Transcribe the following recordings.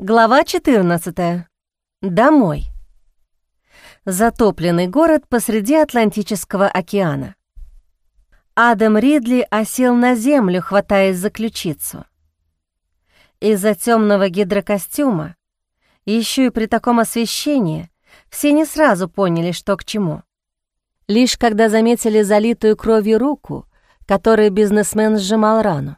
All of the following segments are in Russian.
Глава 14. Домой. Затопленный город посреди Атлантического океана. Адам Ридли осел на землю, хватаясь за ключицу. Из-за темного гидрокостюма, еще и при таком освещении, все не сразу поняли, что к чему. Лишь когда заметили залитую кровью руку, которой бизнесмен сжимал рану.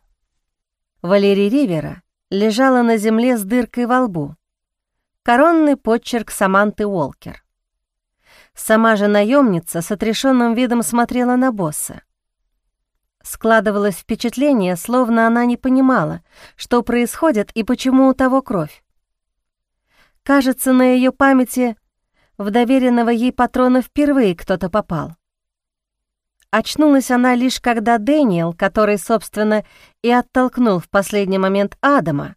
Валерий Ривера — лежала на земле с дыркой во лбу. Коронный подчерк Саманты Уолкер. Сама же наемница с отрешенным видом смотрела на босса. Складывалось впечатление, словно она не понимала, что происходит и почему у того кровь. Кажется, на ее памяти в доверенного ей патрона впервые кто-то попал. Очнулась она лишь когда Дэниел, который, собственно, и оттолкнул в последний момент Адама,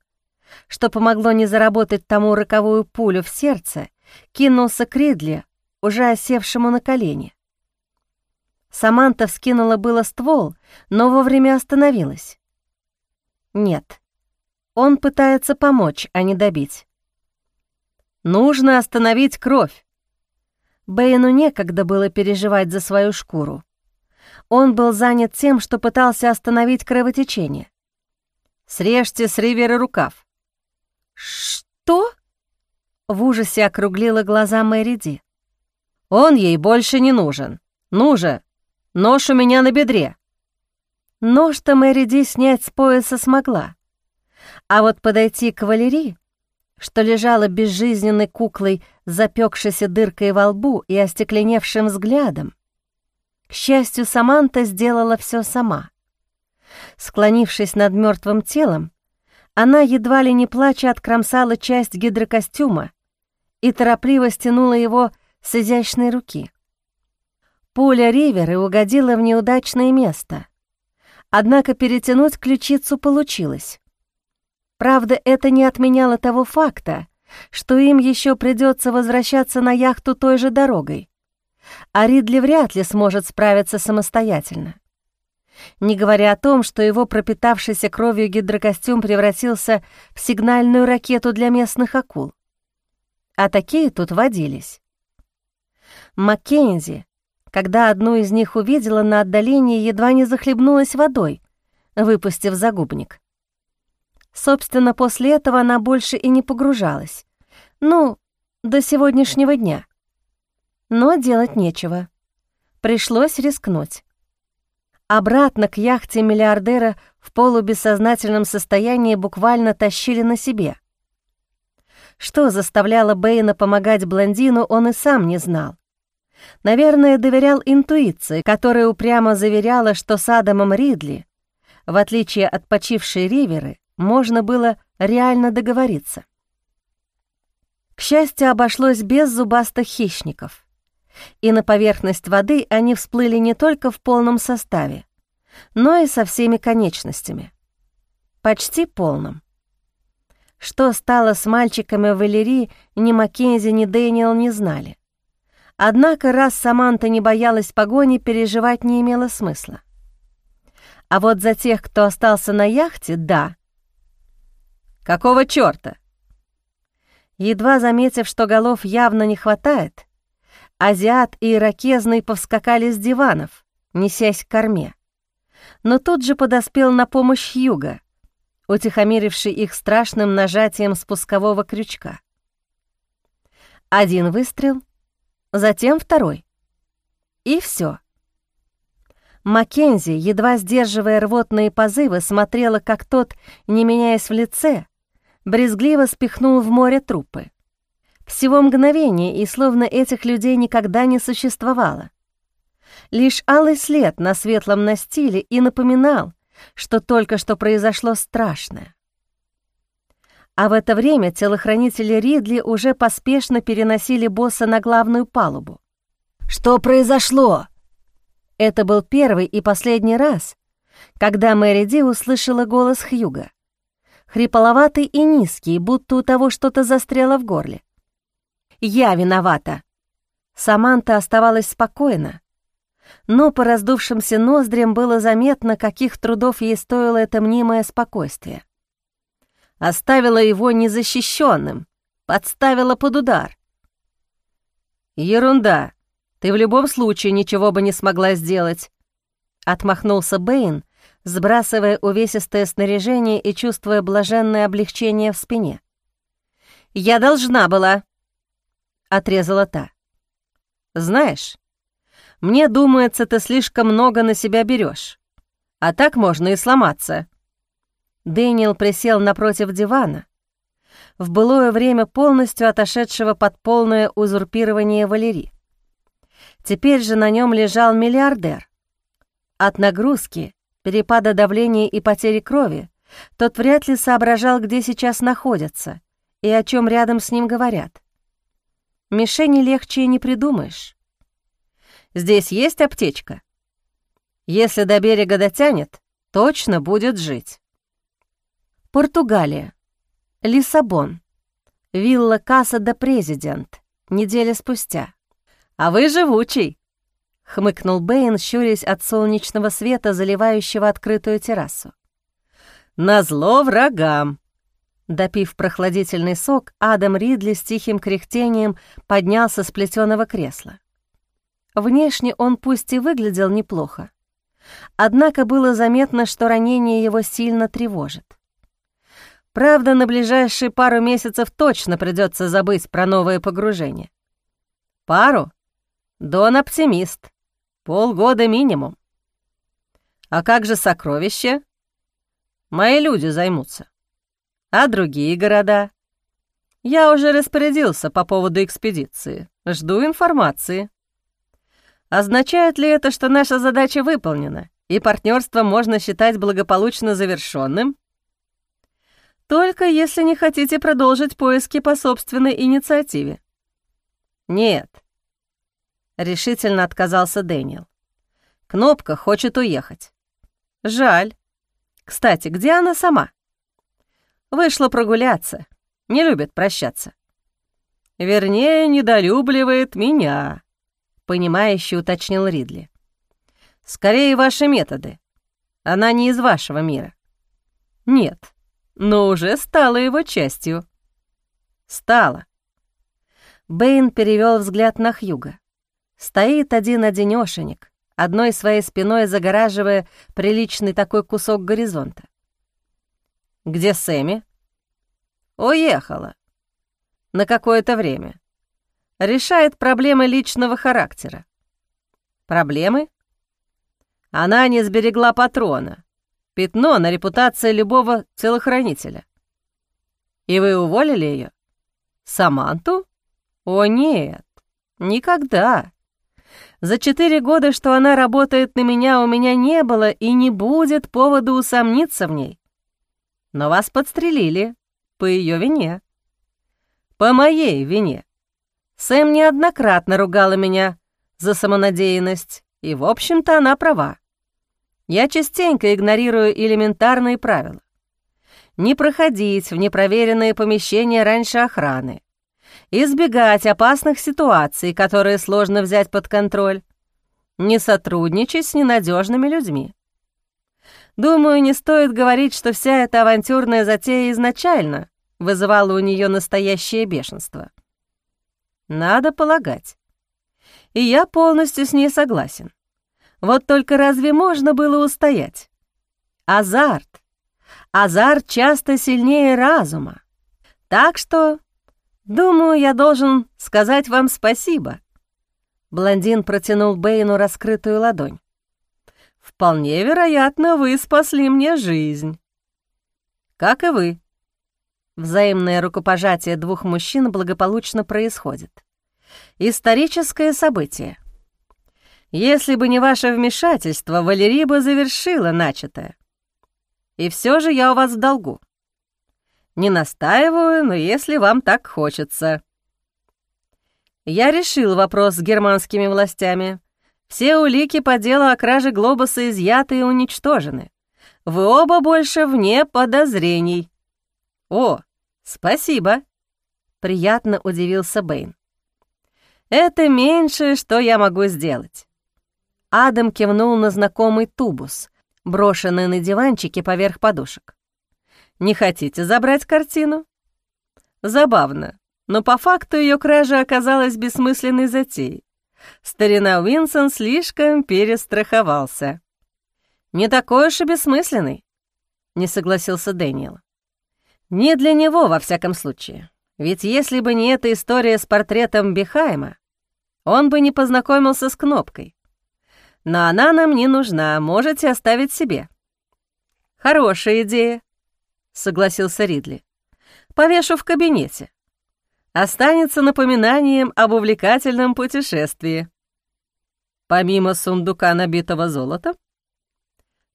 что помогло не заработать тому роковую пулю в сердце, кинулся к Ридли, уже осевшему на колени. Саманта вскинула было ствол, но вовремя остановилась. Нет, он пытается помочь, а не добить. Нужно остановить кровь. Бэйну некогда было переживать за свою шкуру. Он был занят тем, что пытался остановить кровотечение. «Срежьте с Ривера рукав». «Что?» — в ужасе округлила глаза Мэри Ди. «Он ей больше не нужен. Ну же, нож у меня на бедре». Нож-то Мэри Ди снять с пояса смогла. А вот подойти к Валерии, что лежала безжизненной куклой, запекшейся дыркой во лбу и остекленевшим взглядом, к счастью, Саманта сделала все сама. Склонившись над мертвым телом, она едва ли не плача откромсала часть гидрокостюма и торопливо стянула его с изящной руки. Пуля Ривера угодила в неудачное место, однако перетянуть ключицу получилось. Правда, это не отменяло того факта, что им еще придется возвращаться на яхту той же дорогой а Ридли вряд ли сможет справиться самостоятельно. Не говоря о том, что его пропитавшийся кровью гидрокостюм превратился в сигнальную ракету для местных акул. А такие тут водились. Маккензи, когда одну из них увидела на отдалении, едва не захлебнулась водой, выпустив загубник. Собственно, после этого она больше и не погружалась. Ну, до сегодняшнего дня. Но делать нечего. Пришлось рискнуть. Обратно к яхте миллиардера в полубессознательном состоянии буквально тащили на себе. Что заставляло Бэйна помогать блондину, он и сам не знал. Наверное, доверял интуиции, которая упрямо заверяла, что с Адамом Ридли, в отличие от почившей Риверы, можно было реально договориться. К счастью, обошлось без зубастых хищников и на поверхность воды они всплыли не только в полном составе, но и со всеми конечностями. Почти полным. Что стало с мальчиками Валерии, ни Маккензи, ни Дэниел не знали. Однако, раз Саманта не боялась погони, переживать не имело смысла. А вот за тех, кто остался на яхте, да. «Какого чёрта?» Едва заметив, что голов явно не хватает, Азиат и иракезный повскакали с диванов, несясь к корме. Но тут же подоспел на помощь Юга, утихомиривший их страшным нажатием спускового крючка. Один выстрел, затем второй. И все. Маккензи, едва сдерживая рвотные позывы, смотрела, как тот, не меняясь в лице, брезгливо спихнул в море трупы. Всего мгновение, и словно этих людей никогда не существовало. Лишь алый след на светлом настиле и напоминал, что только что произошло страшное. А в это время телохранители Ридли уже поспешно переносили босса на главную палубу. «Что произошло?» Это был первый и последний раз, когда Мэри Ди услышала голос Хьюга. Хрипловатый и низкий, будто у того что-то застряло в горле. Я виновата». Саманта оставалась спокойна, но по раздувшимся ноздрям было заметно, каких трудов ей стоило это мнимое спокойствие. Оставила его незащищенным, подставила под удар. «Ерунда. Ты в любом случае ничего бы не смогла сделать», — отмахнулся Бэйн, сбрасывая увесистое снаряжение и чувствуя блаженное облегчение в спине. «Я должна была», — отрезала та. «Знаешь, мне думается, ты слишком много на себя берешь, а так можно и сломаться». Дэниел присел напротив дивана, в былое время полностью отошедшего под полное узурпирование Валерии. Теперь же на нем лежал миллиардер. От нагрузки, перепада давления и потери крови тот вряд ли соображал, где сейчас находится и о чем рядом с ним говорят. Мишени легче не придумаешь. Здесь есть аптечка. Если до берега дотянет, точно будет жить. Португалия. Лиссабон. Вилла Каса де Президент. Неделя спустя. «А вы живучий!» — хмыкнул Бэйн, щурясь от солнечного света, заливающего открытую террасу. «Назло врагам!» Допив прохладительный сок, Адам Ридли с тихим кряхтением поднялся с плетеного кресла. Внешне он пусть и выглядел неплохо, однако было заметно, что ранение его сильно тревожит. Правда, на ближайшие пару месяцев точно придется забыть про новое погружение. Пару? Дон оптимист. Полгода минимум. А как же сокровища? Мои люди займутся. А другие города? Я уже распорядился по поводу экспедиции. Жду информации. Означает ли это, что наша задача выполнена, и партнерство можно считать благополучно завершенным? Только если не хотите продолжить поиски по собственной инициативе. Нет. Решительно отказался Дэниел. Кнопка хочет уехать. Жаль. Кстати, где она сама? Вышла прогуляться. Не любит прощаться. Вернее, недолюбливает меня, понимающе уточнил Ридли. Скорее, ваши методы. Она не из вашего мира. Нет, но уже стала его частью. Стала. Бэйн перевел взгляд на Хьюга. Стоит один-одинёшенек, одной своей спиной загораживая приличный такой кусок горизонта. «Где Сэмми?» «Уехала. На какое-то время. Решает проблемы личного характера». «Проблемы?» Она не сберегла патрона, Пятно на репутации любого телохранителя. И вы уволили ее? Саманту? О, нет, никогда. За четыре года, что она работает на меня, у меня не было и не будет повода усомниться в ней. Но вас подстрелили по ее вине. По моей вине. Сэм неоднократно ругала меня за самонадеянность, и, в общем-то, она права. Я частенько игнорирую элементарные правила. Не проходить в непроверенные помещения раньше охраны. Избегать опасных ситуаций, которые сложно взять под контроль. Не сотрудничать с ненадежными людьми. Думаю, не стоит говорить, что вся эта авантюрная затея изначально вызывала у нее настоящее бешенство. Надо полагать. И я полностью с ней согласен. Вот только разве можно было устоять? Азарт. Азарт часто сильнее разума. Так что, думаю, я должен сказать вам спасибо. Блондин протянул Бэйну раскрытую ладонь. «Вполне вероятно, вы спасли мне жизнь». «Как и вы». Взаимное рукопожатие двух мужчин благополучно происходит. Историческое событие. Если бы не ваше вмешательство, Валерия бы завершила начатое. И все же я у вас в долгу. Не настаиваю, но если вам так хочется. Я решил вопрос с германскими властями. Все улики по делу о краже глобуса изъяты и уничтожены. Вы оба больше вне подозрений. О, спасибо. Приятно удивился Бэйн. Это меньшее, что я могу сделать. Адам кивнул на знакомый тубус, брошенный на диванчике поверх подушек. Не хотите забрать картину? Забавно, но по факту ее кража оказалась бессмысленной затеей. Старина Уинсон слишком перестраховался. «Не такой уж и бессмысленный», — не согласился Дэниел. «Не для него, во всяком случае. Ведь если бы не эта история с портретом Бихайма, он бы не познакомился с кнопкой. Но она нам не нужна, можете оставить себе». «Хорошая идея», — согласился Ридли. «Повешу в кабинете. Останется напоминанием об увлекательном путешествии». «Помимо сундука, набитого золотом?»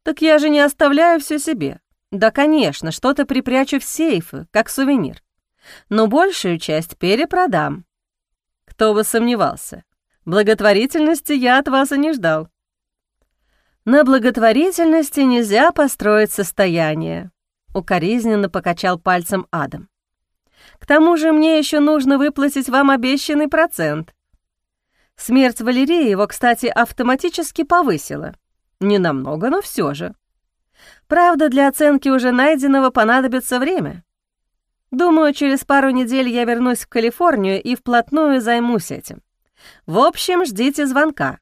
«Так я же не оставляю все себе. Да, конечно, что-то припрячу в сейфы, как сувенир. Но большую часть перепродам. Кто бы сомневался. Благотворительности я от вас и не ждал. На благотворительности нельзя построить состояние, укоризненно покачал пальцем Адам. К тому же мне еще нужно выплатить вам обещанный процент. Смерть Валерии его, кстати, автоматически повысила. Не намного, но все же. Правда, для оценки уже найденного понадобится время. Думаю, через пару недель я вернусь в Калифорнию и вплотную займусь этим. В общем, ждите звонка».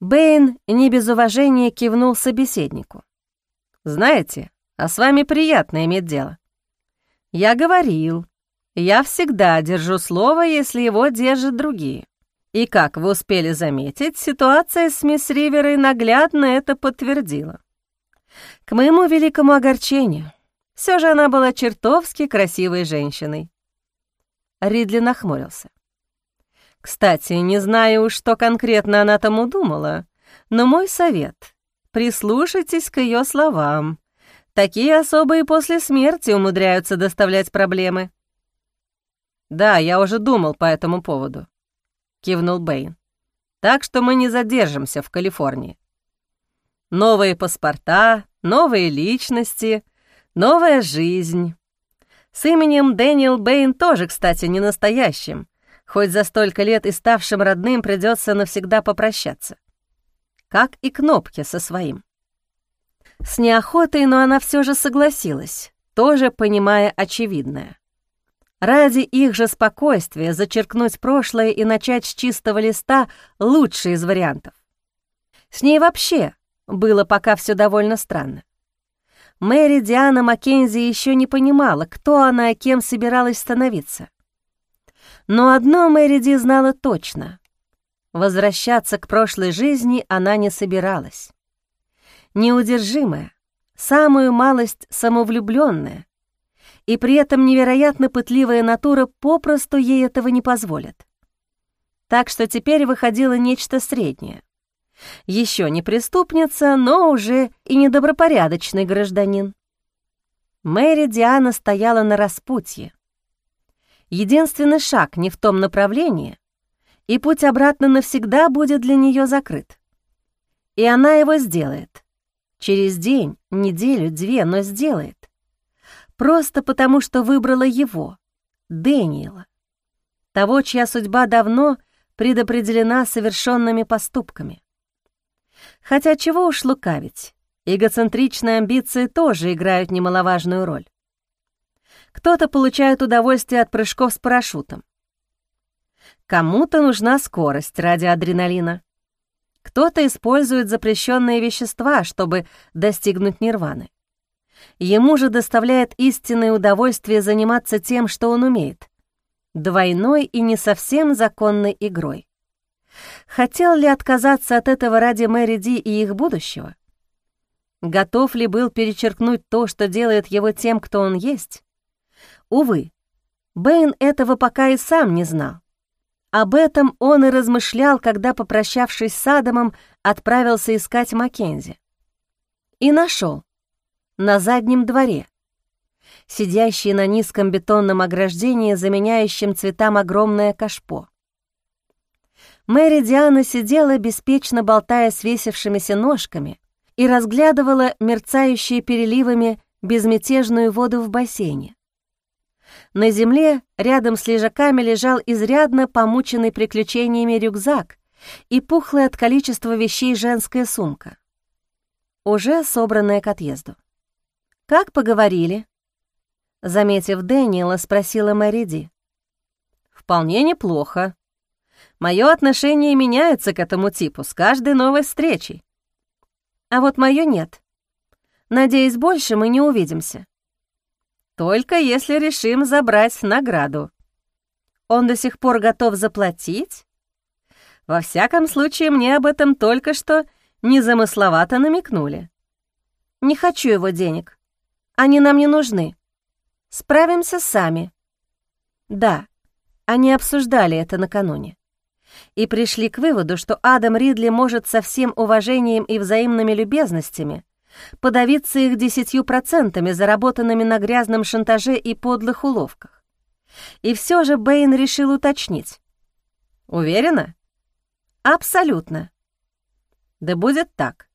Бэйн не без уважения кивнул собеседнику. «Знаете, а с вами приятно иметь дело. Я говорил, я всегда держу слово, если его держат другие. И, как вы успели заметить, ситуация с мисс Риверой наглядно это подтвердила. К моему великому огорчению, все же она была чертовски красивой женщиной. Ридли нахмурился. Кстати, не знаю что конкретно она тому думала, но мой совет — прислушайтесь к ее словам. Такие особые после смерти умудряются доставлять проблемы. «Да, я уже думал по этому поводу», — кивнул Бэйн. «Так что мы не задержимся в Калифорнии. Новые паспорта, новые личности, новая жизнь. С именем Дэниел Бэйн тоже, кстати, не настоящим, хоть за столько лет и ставшим родным придется навсегда попрощаться. Как и кнопки со своим. С неохотой, но она все же согласилась, тоже понимая очевидное. Ради их же спокойствия зачеркнуть прошлое и начать с чистого листа — лучший из вариантов. С ней вообще было пока все довольно странно. Мэри Диана Маккензи еще не понимала, кто она и кем собиралась становиться. Но одно Мэри Ди знала точно. Возвращаться к прошлой жизни она не собиралась. Неудержимая, самую малость самовлюбленная, и при этом невероятно пытливая натура попросту ей этого не позволит. Так что теперь выходило нечто среднее. Еще не преступница, но уже и недобропорядочный гражданин. Мэри Диана стояла на распутье. Единственный шаг не в том направлении, и путь обратно навсегда будет для нее закрыт. И она его сделает. Через день, неделю, две, но сделает. Просто потому, что выбрала его, Дэниела. Того, чья судьба давно предопределена совершенными поступками. Хотя чего уж лукавить, эгоцентричные амбиции тоже играют немаловажную роль. Кто-то получает удовольствие от прыжков с парашютом. Кому-то нужна скорость ради адреналина. Кто-то использует запрещенные вещества, чтобы достигнуть нирваны. Ему же доставляет истинное удовольствие заниматься тем, что он умеет. Двойной и не совсем законной игрой. Хотел ли отказаться от этого ради Мэри Ди и их будущего? Готов ли был перечеркнуть то, что делает его тем, кто он есть? Увы, Бэйн этого пока и сам не знал. Об этом он и размышлял, когда, попрощавшись с Адамом, отправился искать Маккензи. И нашел на заднем дворе, сидящий на низком бетонном ограждении, заменяющем цветам огромное кашпо. Мэри Диана сидела, беспечно болтая свесившимися ножками, и разглядывала мерцающие переливами безмятежную воду в бассейне. На земле рядом с лежаками лежал изрядно помученный приключениями рюкзак и пухлая от количества вещей женская сумка, уже собранная к отъезду. «Как поговорили?» Заметив Дэниела, спросила Мэри Ди. «Вполне неплохо. Мое отношение меняется к этому типу с каждой новой встречей. А вот мое нет. Надеюсь, больше мы не увидимся. Только если решим забрать награду. Он до сих пор готов заплатить? Во всяком случае, мне об этом только что незамысловато намекнули. Не хочу его денег. Они нам не нужны. Справимся сами. Да, они обсуждали это накануне. И пришли к выводу, что Адам Ридли может со всем уважением и взаимными любезностями подавиться их десятью процентами, заработанными на грязном шантаже и подлых уловках. И все же Бэйн решил уточнить. «Уверена?» «Абсолютно». «Да будет так».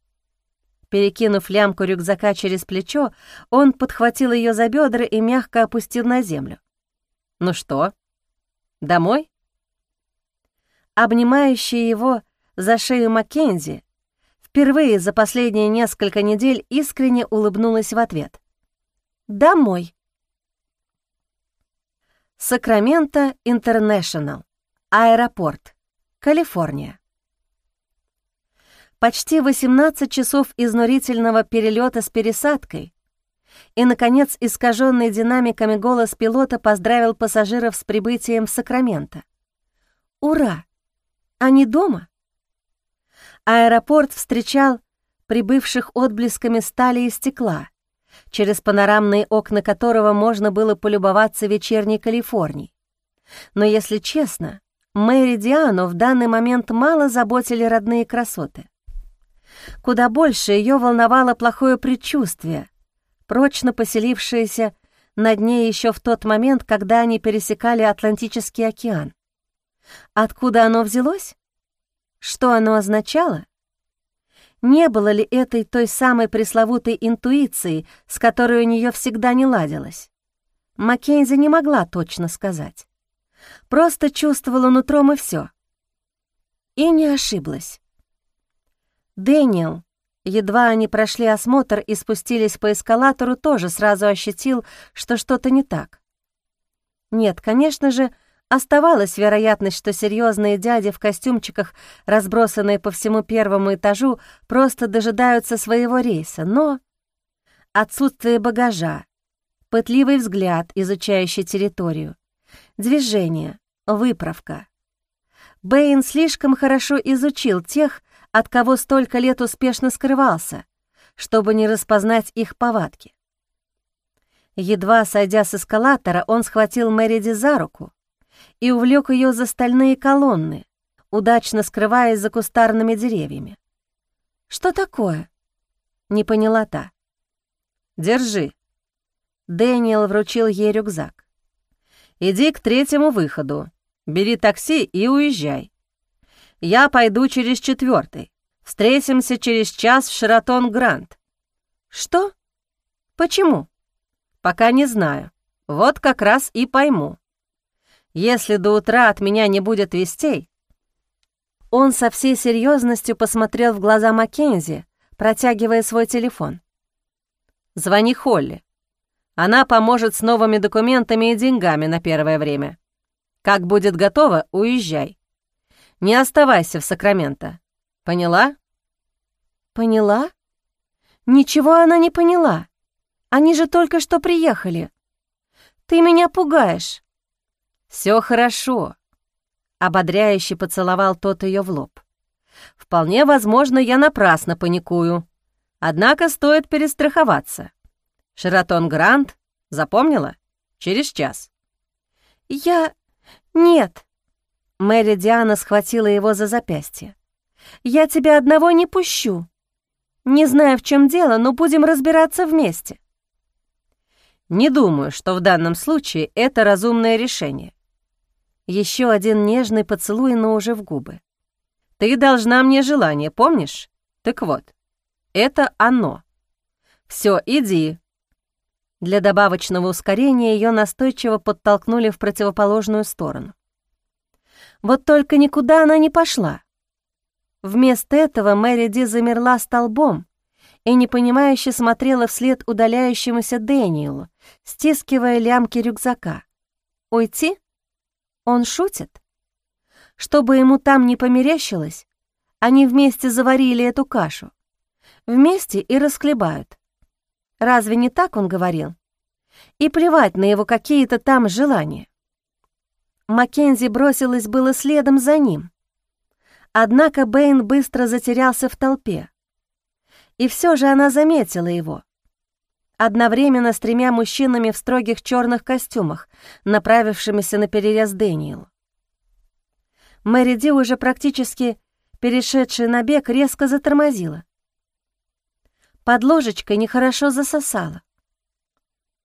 Перекинув лямку рюкзака через плечо, он подхватил ее за бедра и мягко опустил на землю. «Ну что, домой?» Обнимающая его за шею Маккензи впервые за последние несколько недель искренне улыбнулась в ответ. «Домой». Сакраменто Интернешнл, аэропорт, Калифорния. Почти 18 часов изнурительного перелета с пересадкой, и, наконец, искаженный динамиками голос пилота поздравил пассажиров с прибытием в Сакраменто. «Ура! Они дома?» Аэропорт встречал прибывших отблесками стали и стекла, через панорамные окна которого можно было полюбоваться вечерней Калифорнией. Но, если честно, Мэри Диану в данный момент мало заботили родные красоты. Куда больше ее волновало плохое предчувствие, прочно поселившееся на дне еще в тот момент, когда они пересекали Атлантический океан. Откуда оно взялось? Что оно означало? Не было ли этой той самой пресловутой интуиции, с которой у нее всегда не ладилось? Маккензи не могла точно сказать. Просто чувствовала нутром и все. И не ошиблась. Дэниел, едва они прошли осмотр и спустились по эскалатору, тоже сразу ощутил, что что-то не так. Нет, конечно же, Оставалась вероятность, что серьезные дяди в костюмчиках, разбросанные по всему первому этажу, просто дожидаются своего рейса, но отсутствие багажа, пытливый взгляд, изучающий территорию, движение, выправка. Бэйн слишком хорошо изучил тех, от кого столько лет успешно скрывался, чтобы не распознать их повадки. Едва сойдя с эскалатора, он схватил Мэриди за руку, и увлек ее за стальные колонны, удачно скрываясь за кустарными деревьями. «Что такое?» — не поняла та. «Держи». Дэниел вручил ей рюкзак. «Иди к третьему выходу, бери такси и уезжай. Я пойду через четвертый. Встретимся через час в Шератон-Гранд». «Что? Почему?» «Пока не знаю. Вот как раз и пойму». Если до утра от меня не будет вестей...» Он со всей серьезностью посмотрел в глаза Маккензи, протягивая свой телефон. «Звони Холли. Она поможет с новыми документами и деньгами на первое время. Как будет готово, уезжай. Не оставайся в Сакраменто. Поняла?» «Поняла? Ничего она не поняла. Они же только что приехали. Ты меня пугаешь». Все хорошо», — ободряюще поцеловал тот ее в лоб. «Вполне возможно, я напрасно паникую. Однако стоит перестраховаться. Шератон Грант, запомнила? Через час». «Я... нет». Мэри Диана схватила его за запястье. «Я тебя одного не пущу. Не знаю, в чем дело, но будем разбираться вместе». «Не думаю, что в данном случае это разумное решение. Еще один нежный поцелуй, но уже в губы. «Ты должна мне желание, помнишь? Так вот, это оно. Все, иди». Для добавочного ускорения ее настойчиво подтолкнули в противоположную сторону. Вот только никуда она не пошла. Вместо этого Мэри Ди замерла столбом и непонимающе смотрела вслед удаляющемуся Дэниелу, стискивая лямки рюкзака. «Уйти? Он шутит? Чтобы ему там не померещилось, они вместе заварили эту кашу. Вместе и расхлебают. Разве не так он говорил? И плевать на его какие-то там желания. Маккензи бросилась было следом за ним. Однако Бэйн быстро затерялся в толпе. И все же она заметила его. Одновременно с тремя мужчинами в строгих черных костюмах, направившимися на перерез Дэниелу. Мэри Ди, уже практически перешедшая на бег, резко затормозила. Под ложечкой нехорошо засосала.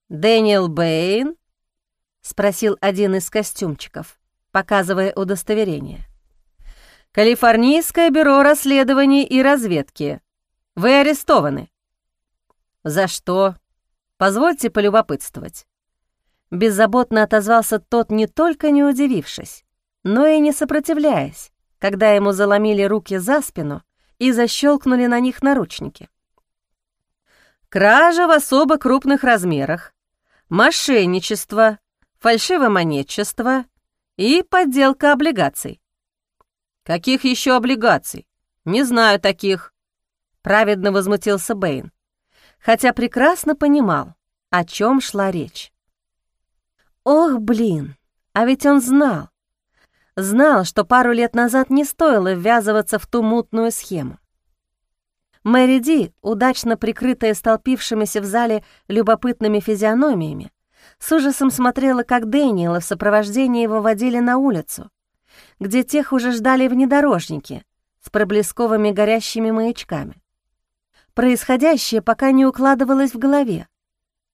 «Дэниел Бэйн?» — спросил один из костюмчиков, показывая удостоверение. «Калифорнийское бюро расследований и разведки. Вы арестованы». «За что? Позвольте полюбопытствовать». Беззаботно отозвался тот, не только не удивившись, но и не сопротивляясь, когда ему заломили руки за спину и защелкнули на них наручники. «Кража в особо крупных размерах, мошенничество, фальшивомонетчество и подделка облигаций». «Каких еще облигаций? Не знаю таких», праведно возмутился Бэйн, хотя прекрасно понимал, о чем шла речь. Ох, блин, а ведь он знал. Знал, что пару лет назад не стоило ввязываться в ту мутную схему. Мэри Ди, удачно прикрытая столпившимися в зале любопытными физиономиями, с ужасом смотрела, как Дэниела в сопровождении выводили на улицу, где тех уже ждали внедорожники с проблесковыми горящими маячками. Происходящее пока не укладывалось в голове.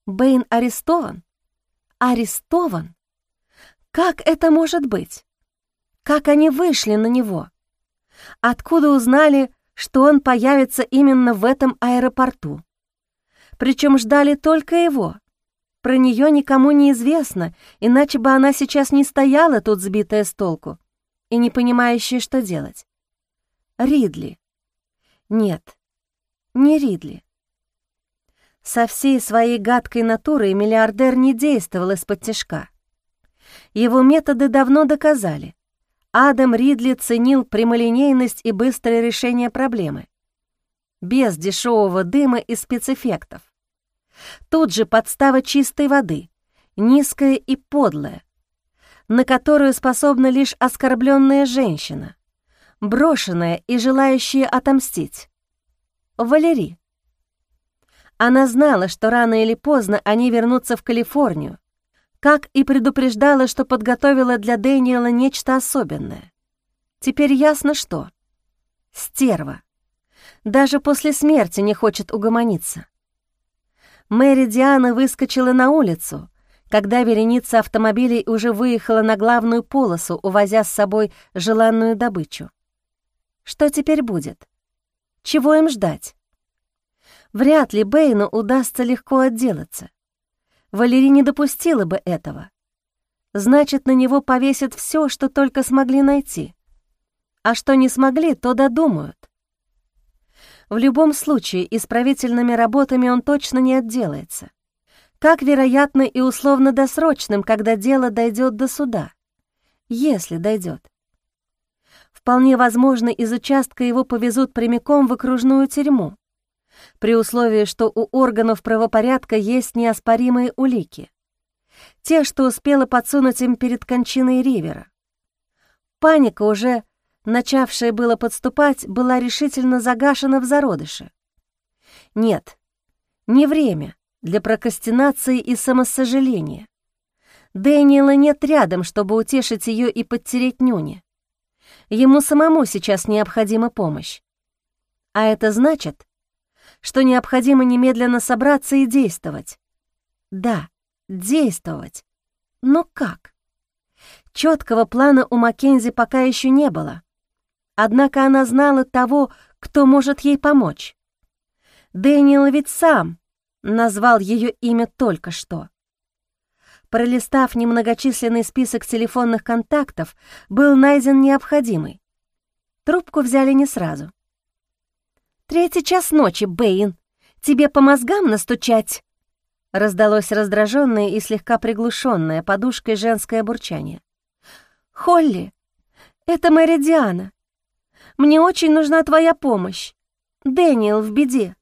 Бэйн арестован? Арестован? Как это может быть? Как они вышли на него? Откуда узнали, что он появится именно в этом аэропорту? Причем ждали только его. Про нее никому не известно, иначе бы она сейчас не стояла тут сбитая с толку и не понимающая, что делать. Ридли. Нет, не Ридли. Со всей своей гадкой натурой миллиардер не действовал из-под тяжка. Его методы давно доказали. Адам Ридли ценил прямолинейность и быстрое решение проблемы. Без дешевого дыма и спецэффектов. Тут же подстава чистой воды, низкая и подлая, на которую способна лишь оскорбленная женщина, брошенная и желающая отомстить. Валери. Она знала, что рано или поздно они вернутся в Калифорнию, как и предупреждала, что подготовила для Дэниела нечто особенное. Теперь ясно, что. Стерва. Даже после смерти не хочет угомониться. Мэри Диана выскочила на улицу, когда вереница автомобилей уже выехала на главную полосу, увозя с собой желанную добычу. Что теперь будет? Чего им ждать? Вряд ли Бэйну удастся легко отделаться. Валерий не допустила бы этого. Значит, на него повесят все, что только смогли найти. А что не смогли, то додумают. В любом случае, исправительными работами он точно не отделается. Как, вероятно, и условно-досрочным, когда дело дойдет до суда. Если дойдет. Вполне возможно, из участка его повезут прямиком в окружную тюрьму, при условии, что у органов правопорядка есть неоспоримые улики. Те, что успела подсунуть им перед кончиной Ривера. Паника, уже начавшая было подступать, была решительно загашена в зародыше. Нет, не время для прокрастинации и самосожаления. Дэниела нет рядом, чтобы утешить ее и подтереть нюни. Ему самому сейчас необходима помощь. А это значит, что необходимо немедленно собраться и действовать. Да, действовать. Но как? Четкого плана у Маккензи пока еще не было. Однако она знала того, кто может ей помочь. Дэниел ведь сам назвал ее имя только что. Пролистав немногочисленный список телефонных контактов, был найден необходимый. Трубку взяли не сразу. «Третий час ночи, Бэйн. тебе по мозгам настучать?» Раздалось раздраженное и слегка приглушенное подушкой женское бурчание. «Холли, это Мэри Диана. Мне очень нужна твоя помощь. Дэниел в беде».